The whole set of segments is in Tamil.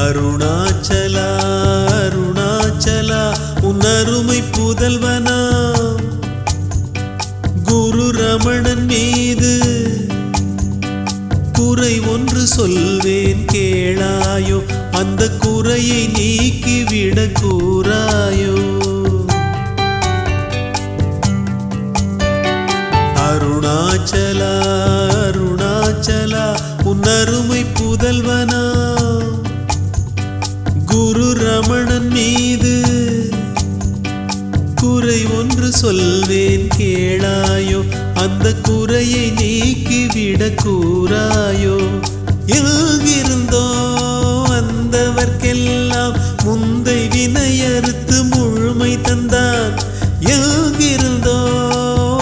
அருணாச்சலா அருணாச்சலா உன்னருமை புதல்வனா? குரு ரமணன் மீது குறை ஒன்று சொல்வேன் கேளாயோ அந்த குறையை நீக்கிவிட கூறாயோ? அருணாச்சலா அருணாச்சலா உன்னருமை புதல்வனா? குறை ஒன்று சொல்வேன் கேளாயோ அந்த குறையை நீக்கிவிட கூறாயோ எங்கிருந்தோ வந்தவர்க்கெல்லாம் முந்தை வினையறுத்து முழுமை தந்தான். எங்கிருந்தோ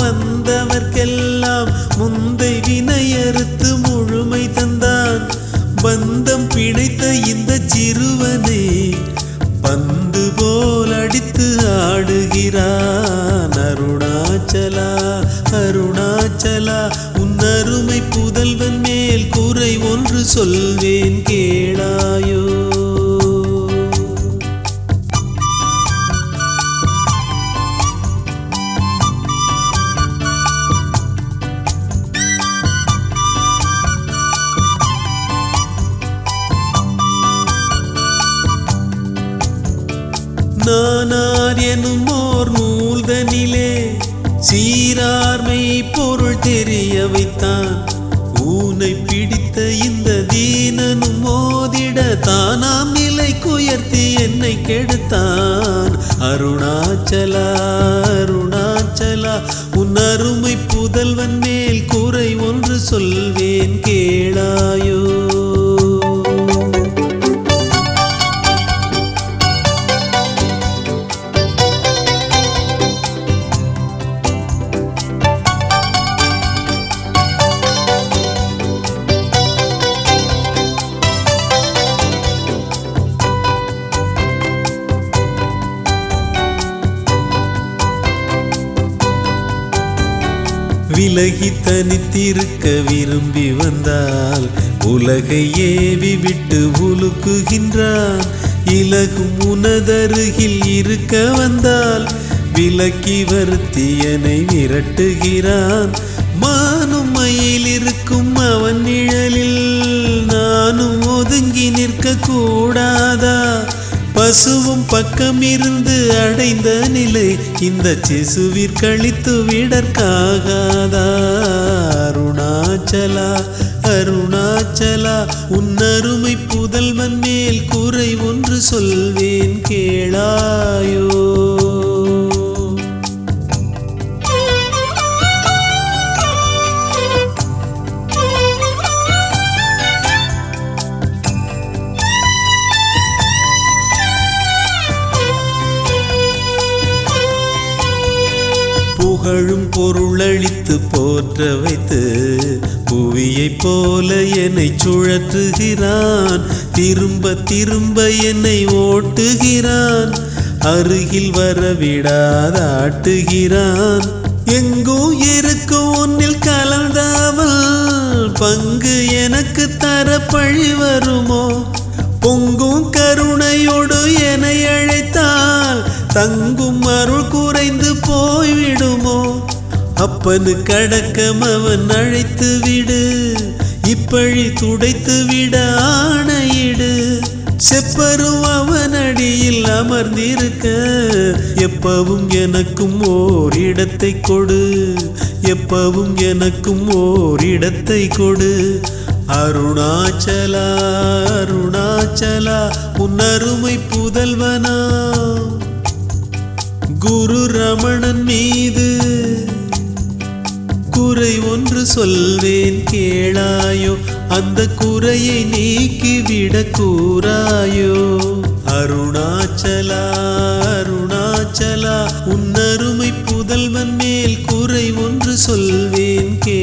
வந்தவர்க்கெல்லாம் முந்தை வினையறுத்து முழுமை தந்தான். பந்தம் பிணைத்த இந்த சிறுவனே பந்து போல் அடித்து ஆடு அருணாச்சலா அருணாச்சலா உன் அருமை புதல்வன் மேல் குறை ஒன்று சொல்வேன் கேளாயோ. நானார் எனும் ஓர் நூல்தனிலே சீரார்மை பொருள் தெரிய வைத்தான். ஊனை பிடித்த இந்த தீனனும் மோதிட தானாம் நிலை குயர்த்தி என்னை கெடுத்தான். அருணாச்சலா அருணாச்சலா உன் அருமை புதல்வன் மேல் குறை ஒன்று சொல்வே. விலகி தனித்திருக்க விரும்பி வந்தால் உலகை ஏவி விட்டு உலுக்குகின்றான். இலகும் உனதருகில் இருக்க வந்தால் விலக்கி வருத்தியனை விரட்டுகிறான் மானும் மயில் இருக்கும் அவன் நிழலில் நானும் ஒதுங்கி நிற்க கூடாதா பசுவும் பக்கம் இருந்து அடைந்த நிலை இந்த சிசுவிற் கழித்து விடற்காகாதா? அருணாச்சலா அருணாச்சலா உன் அருமை புதல்வன் மேல் குறை ஒன்று சொல்வேன் கேளாயோ? புகழும் பொருளளித்து போற்ற வைத்து புவியைப் போல என்னை சுழற்றுகிறான். திரும்ப திரும்ப என்னை ஓட்டுகிறான். அருகில் வரவிடாதாட்டுகிறான். எங்கும் இருக்கும் ஒன்னில் கலந்தாமல் பங்கு எனக்கு தர பழி வருமோ? பொங்கும் கருணையோடு என்னை அழைத்தால் தங்கும் அருள் குறைந்து போய்விடுமோ? அப்பனு கடக்கம் அவன் அழைத்து விடு. இப்பழி துடைத்து விட ஆணையிடு. செப்பரும் அவன் அடியில் அமர்ந்திருக்க. எப்பவும் எனக்கும் ஓர் இடத்தை கொடு. எப்பவும் எனக்கும் ஓர் இடத்தை கொடு. அருணாச்சலா அருணாச்சலா உன் அருமை புதல்வனா. குரு ரமணன் மீது குறை ஒன்று சொல்வேன் கேளாயோ அந்த குறையை நீக்கிவிட கூறாயோ அருணாச்சலா அருணாச்சலா உன்னருமை புதல்வன் மேல் குறை ஒன்று சொல்வேன் கே